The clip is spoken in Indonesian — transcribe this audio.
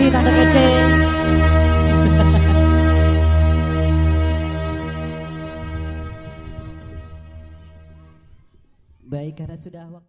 kasih Tante kece. Baik karena sudah waktu